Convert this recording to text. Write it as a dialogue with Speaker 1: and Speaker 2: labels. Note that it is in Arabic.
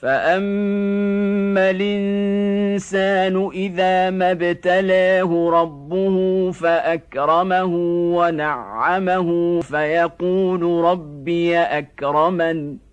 Speaker 1: فاما الانسان اذا ما ابتلاه ربه فاكرمه ونعمه فيقول ربي اكرمن